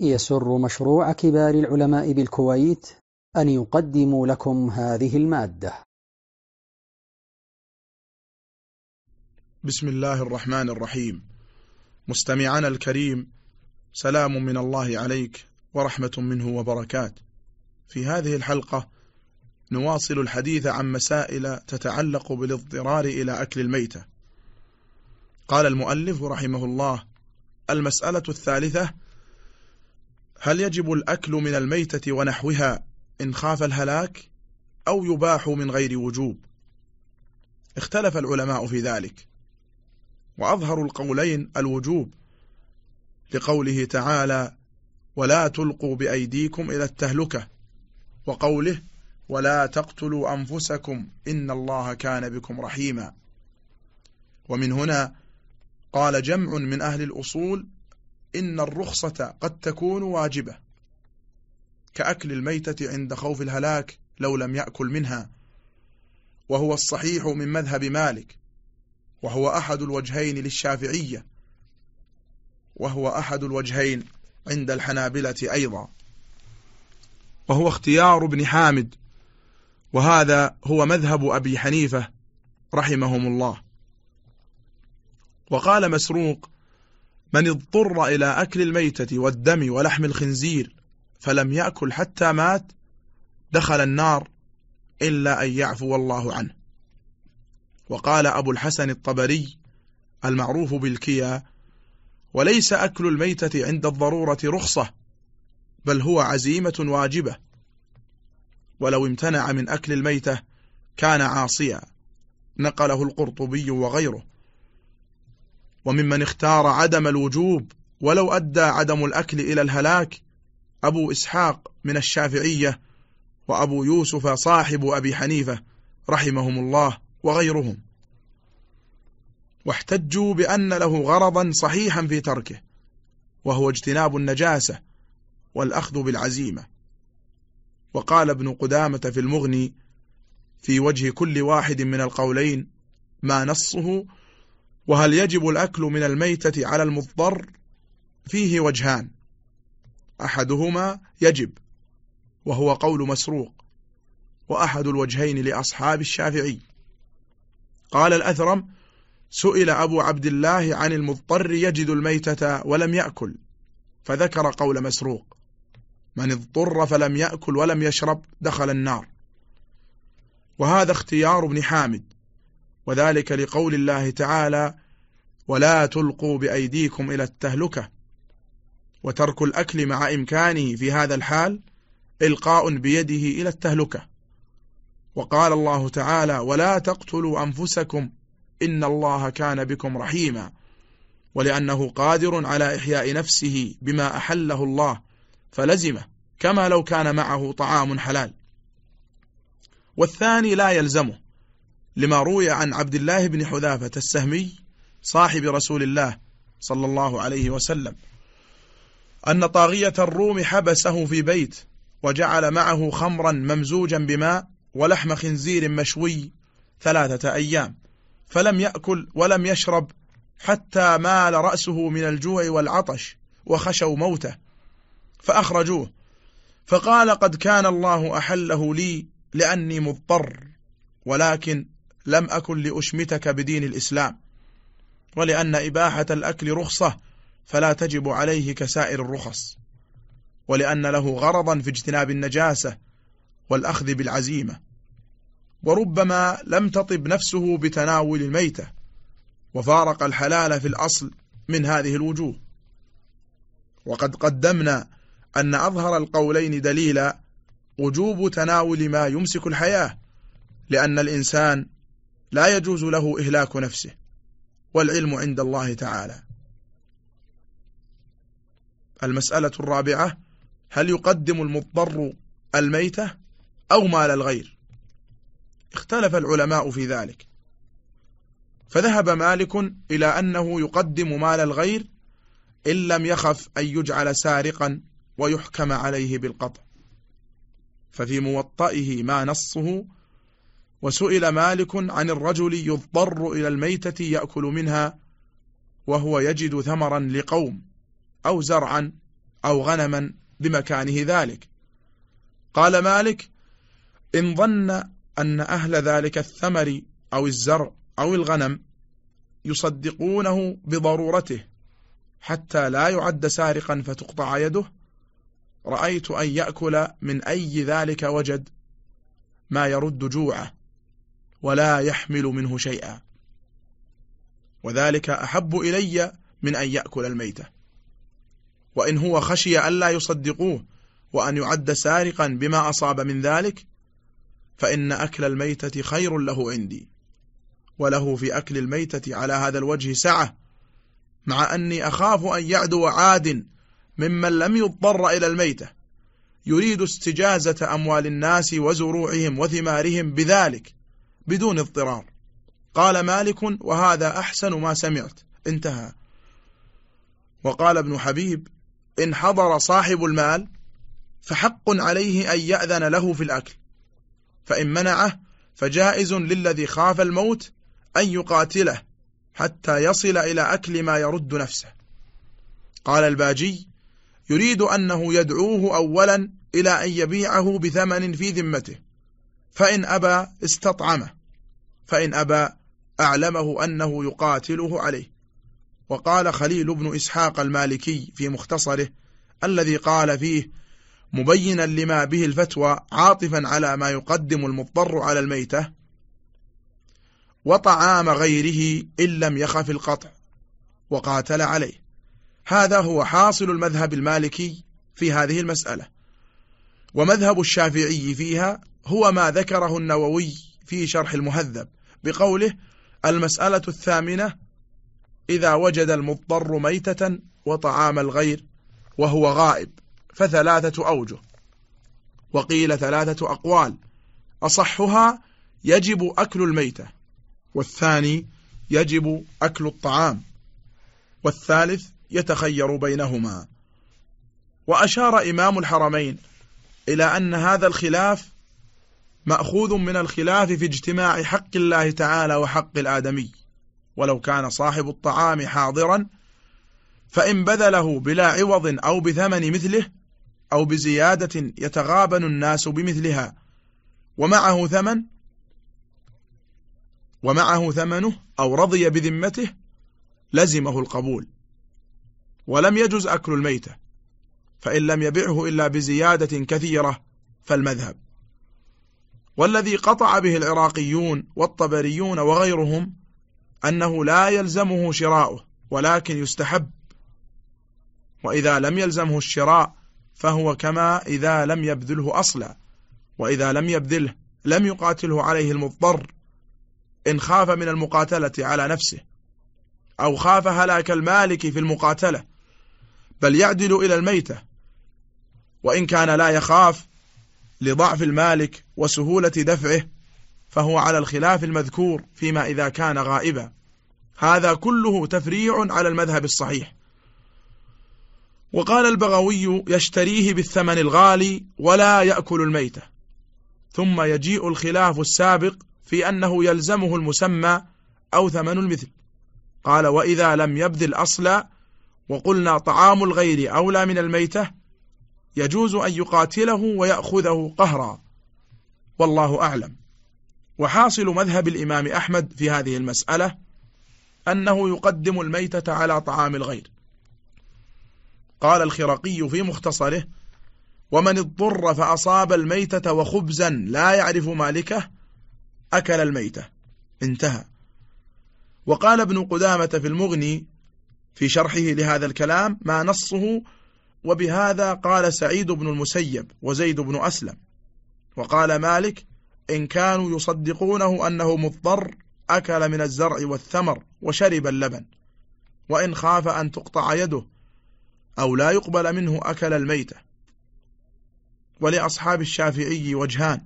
يسر مشروع كبار العلماء بالكويت أن يقدم لكم هذه المادة. بسم الله الرحمن الرحيم. مستمعنا الكريم سلام من الله عليك ورحمة منه وبركات. في هذه الحلقة نواصل الحديث عن مسائل تتعلق بالاضطرار إلى أكل الميتة. قال المؤلف رحمه الله المسألة الثالثة هل يجب الأكل من الميتة ونحوها إن خاف الهلاك أو يباح من غير وجوب؟ اختلف العلماء في ذلك وأظهر القولين الوجوب لقوله تعالى ولا تلقوا بأيديكم إلى التهلكة وقوله ولا تقتلوا أنفسكم إن الله كان بكم رحيما ومن هنا قال جمع من أهل الأصول إن الرخصة قد تكون واجبة. كأكل الميتة عند خوف الهلاك لو لم يأكل منها. وهو الصحيح من مذهب مالك. وهو أحد الوجهين للشافعية. وهو أحد الوجهين عند الحنابلة أيضا. وهو اختيار ابن حامد. وهذا هو مذهب أبي حنيفة رحمهم الله. وقال مسروق من اضطر إلى أكل الميتة والدم ولحم الخنزير فلم يأكل حتى مات دخل النار إلا أن يعفو الله عنه. وقال أبو الحسن الطبري المعروف بالكيا وليس أكل الميتة عند الضرورة رخصة بل هو عزيمة واجبة. ولو امتنع من أكل الميتة كان عاصيا. نقله القرطبي وغيره. وممن اختار عدم الوجوب ولو أدى عدم الأكل إلى الهلاك أبو إسحاق من الشافعية وأبو يوسف صاحب أبي حنيفة رحمهم الله وغيرهم. واحتجوا بأن له غرضا صحيحا في تركه وهو اجتناب النجاسة والأخذ بالعزيمة. وقال ابن قدامة في المغني في وجه كل واحد من القولين ما نصه وهل يجب الأكل من الميتة على المضطر؟ فيه وجهان. أحدهما يجب وهو قول مسروق وأحد الوجهين لأصحاب الشافعي. قال الأثرم سئل أبو عبد الله عن المضطر يجد الميتة ولم يأكل فذكر قول مسروق من اضطر فلم يأكل ولم يشرب دخل النار. وهذا اختيار ابن حامد وذلك لقول الله تعالى ولا تلقوا بأيديكم إلى التهلكة وترك الأكل مع إمكانه في هذا الحال إلقاء بيده إلى التهلكة وقال الله تعالى ولا تقتلوا أنفسكم إن الله كان بكم رحيما ولأنه قادر على إحياء نفسه بما أحله الله فلزمه كما لو كان معه طعام حلال. والثاني لا يلزمه لما روي عن عبد الله بن حذافة السهمي صاحب رسول الله صلى الله عليه وسلم أن طاغية الروم حبسه في بيت وجعل معه خمرا ممزوجا بماء ولحم خنزير مشوي ثلاثة أيام فلم يأكل ولم يشرب حتى مال رأسه من الجوع والعطش وخشوا موته فأخرجوه. فقال قد كان الله أحله لي لأني مضطر ولكن لم أكن لأشمتك بدين الإسلام ولأن إباحة الأكل رخصة فلا تجب عليه كسائر الرخص ولأن له غرضا في اجتناب النجاسة والأخذ بالعزيمة. وربما لم تطب نفسه بتناول الميتة وفارق الحلال في الأصل من هذه الوجوه. وقد قدمنا أن أظهر القولين دليلا وجوب تناول ما يمسك الحياة لأن الإنسان لا يجوز له إهلاك نفسه والعلم عند الله تعالى. المسألة الرابعة هل يقدم المضطر الميتة أو مال الغير؟ اختلف العلماء في ذلك. فذهب مالك إلى أنه يقدم مال الغير إن لم يخف أن يجعل سارقا ويحكم عليه بالقطع. ففي موطئه ما نصه وسئل مالك عن الرجل يضطر إلى الميتة يأكل منها وهو يجد ثمرا لقوم أو زرعا أو غنما بمكانه ذلك. قال مالك إن ظن أن أهل ذلك الثمر أو الزرع أو الغنم يصدقونه بضرورته حتى لا يعد سارقا فتقطع يده رأيت أن يأكل من أي ذلك وجد ما يرد جوعه. ولا يحمل منه شيئا. وذلك أحب إلي من أن يأكل الميتة. وإن هو خشي ألا يصدقوه وأن يعد سارقا بما أصاب من ذلك فإن أكل الميتة خير له عندي. وله في أكل الميتة على هذا الوجه سعة مع أني أخاف أن يعدو عاد ممن لم يضطر إلى الميتة. يريد استجازة أموال الناس وزروعهم وثمارهم بذلك. بدون اضطرار. قال مالك وهذا أحسن ما سمعت. انتهى. وقال ابن حبيب إن حضر صاحب المال فحق عليه أن يأذن له في الأكل. فإن منعه فجائز للذي خاف الموت أن يقاتله حتى يصل إلى أكل ما يرد نفسه. قال الباجي يريد أنه يدعوه أولا إلى أن يبيعه بثمن في ذمته. فإن أبى استطعمه فإن أبى أعلمه أنه يقاتله عليه. وقال خليل بن إسحاق المالكي في مختصره الذي قال فيه مبينا لما به الفتوى عاطفا على ما يقدم المضطر على الميتة وطعام غيره إن لم يخف القطع وقاتل عليه. هذا هو حاصل المذهب المالكي في هذه المسألة. ومذهب الشافعي فيها هو ما ذكره النووي في شرح المهذب بقوله المسألة الثامنة إذا وجد المضطر ميتة وطعام الغير وهو غائب فثلاثة أوجه. وقيل ثلاثة أقوال أصحها يجب أكل الميتة والثاني يجب أكل الطعام والثالث يتخير بينهما. وأشار إمام الحرمين إلى أن هذا الخلاف مأخوذ من الخلاف في اجتماع حق الله تعالى وحق الآدمي. ولو كان صاحب الطعام حاضرا فإن بذله بلا عوض أو بثمن مثله أو بزيادة يتغابن الناس بمثلها. ومعه ثمن ومعه ثمنه أو رضي بذمته لزمه القبول. ولم يجز أكل الميتة فإن لم يبعه إلا بزيادة كثيرة فالمذهب. والذي قطع به العراقيون والطبريون وغيرهم أنه لا يلزمه شراؤه ولكن يستحب. وإذا لم يلزمه الشراء فهو كما إذا لم يبذله أصلا. وإذا لم يبذله لم يقاتله عليه المضطر. إن خاف من المقاتلة على نفسه أو خاف هلاك المالك في المقاتلة بل يعدل إلى الميتة. وإن كان لا يخاف لضعف المالك وسهولة دفعه فهو على الخلاف المذكور فيما إذا كان غائبا. هذا كله تفريع على المذهب الصحيح. وقال البغوي يشتريه بالثمن الغالي ولا يأكل الميتة. ثم يجيء الخلاف السابق في أنه يلزمه المسمى أو ثمن المثل. قال وإذا لم يبذل أصلا وقلنا طعام الغير أولى من الميتة يجوز أن يقاتله ويأخذه قهرا. والله أعلم. وحاصل مذهب الإمام أحمد في هذه المسألة أنه يقدم الميتة على طعام الغير. قال الخرقي في مختصره ومن اضطر فأصاب الميتة وخبزا لا يعرف مالكه أكل الميتة. انتهى. وقال ابن قدامة في المغني في شرحه لهذا الكلام ما نصه وبهذا قال سعيد بن المسيب وزيد بن أسلم. وقال مالك إن كانوا يصدقونه أنه مضطر أكل من الزرع والثمر وشرب اللبن. وإن خاف أن تقطع يده أو لا يقبل منه أكل الميتة. ولأصحاب الشافعي وجهان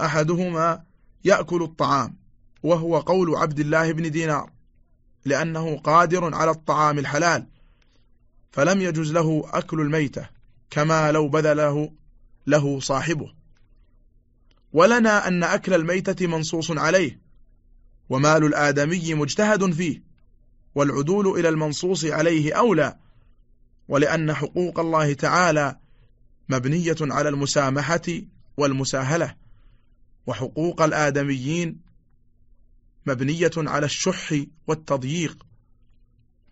أحدهما يأكل الطعام وهو قول عبد الله بن دينار لأنه قادر على الطعام الحلال. فلم يجز له أكل الميتة كما لو بذله له صاحبه. ولنا أن أكل الميتة منصوص عليه ومال الآدمي مجتهد فيه والعدول إلى المنصوص عليه أولى ولأن حقوق الله تعالى مبنية على المسامحة والمساهلة وحقوق الآدميين مبنية على الشح والتضييق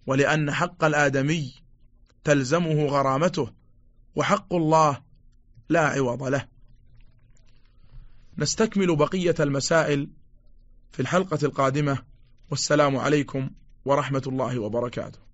ولأن حق الآدمي تلزمه غرامته وحق الله لا عوض له. نستكمل بقية المسائل في الحلقة القادمة. والسلام عليكم ورحمة الله وبركاته.